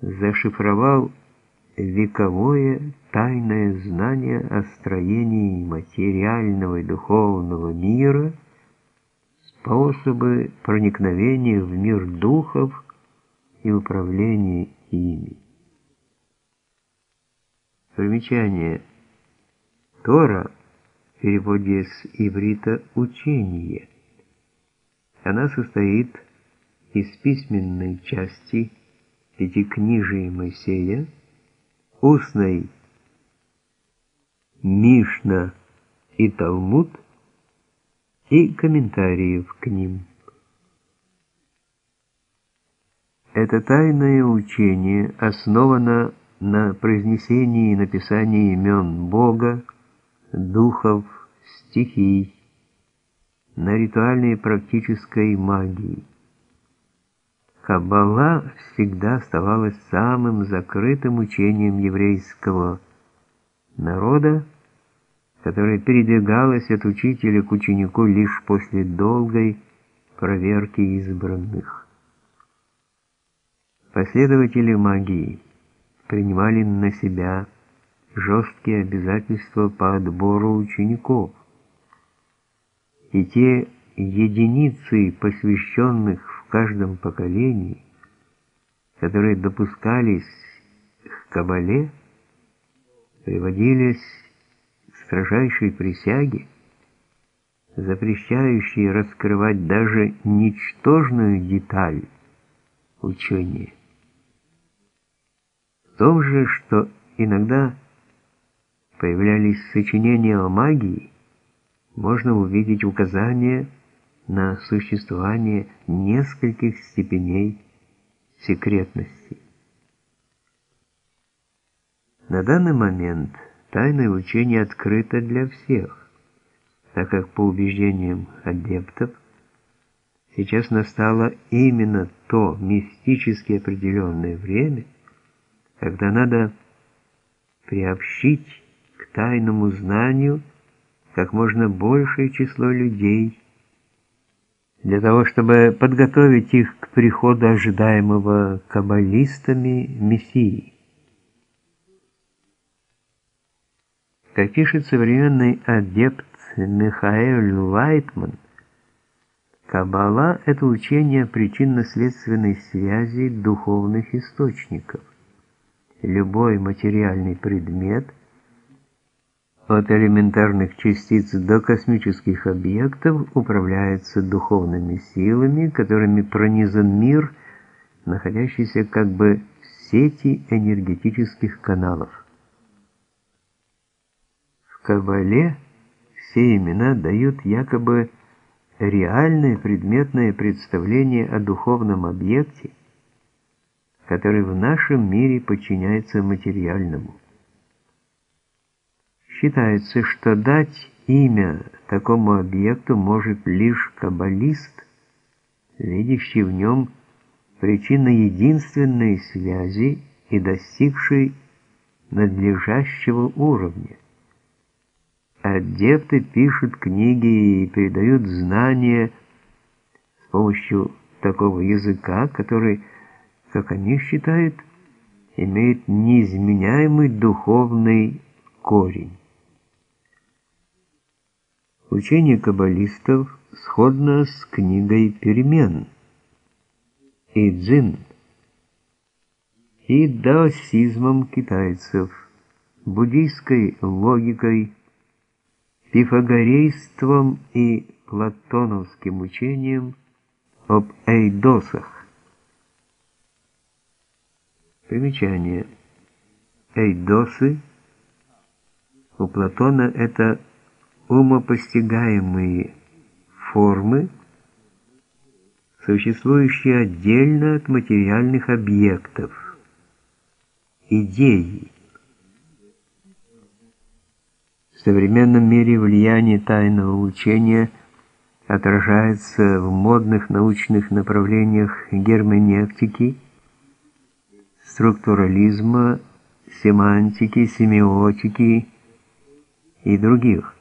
зашифровал вековое тайное знание о строении материального и духовного мира, способы проникновения в мир духов и управления ими. Примечание. Тора в переводе с иврита «учение». Она состоит из письменной части Пятикнижия Моисея, устной Мишна и Талмуд и комментариев к ним. Это тайное учение основано на произнесении и написании имен Бога, духов, стихий, на ритуальной практической магии. Каббала всегда оставалась самым закрытым учением еврейского народа, которое передвигалось от учителя к ученику лишь после долгой проверки избранных. Последователи магии принимали на себя жесткие обязательства по отбору учеников, и те единицы посвященных каждом поколении, которые допускались к Кабале, приводились к строжайшей присяге, запрещающей раскрывать даже ничтожную деталь учения. В том же, что иногда появлялись сочинения о магии, можно увидеть указания на существование нескольких степеней секретности. На данный момент тайное учение открыто для всех, так как по убеждениям адептов сейчас настало именно то мистически определенное время, когда надо приобщить к тайному знанию как можно большее число людей, для того, чтобы подготовить их к приходу ожидаемого каббалистами Мессии. Как пишет современный адепт Михаил Лайтман, Каббала – это учение причинно-следственной связи духовных источников. Любой материальный предмет – от элементарных частиц до космических объектов управляется духовными силами, которыми пронизан мир, находящийся как бы в сети энергетических каналов. В Кабале все имена дают якобы реальное предметное представление о духовном объекте, который в нашем мире подчиняется материальному. Считается, что дать имя такому объекту может лишь каббалист, видящий в нем причинно единственной связи и достигший надлежащего уровня. Адепты пишут книги и передают знания с помощью такого языка, который, как они считают, имеет неизменяемый духовный корень. Учение каббалистов сходно с книгой перемен и дзин, и даосизмом китайцев, буддийской логикой, пифагорейством и платоновским учением об эйдосах. Примечание. Эйдосы у Платона это умопостигаемые формы, существующие отдельно от материальных объектов, идеи. В современном мире влияние тайного учения отражается в модных научных направлениях герменевтики, структурализма, семантики, семиотики и других.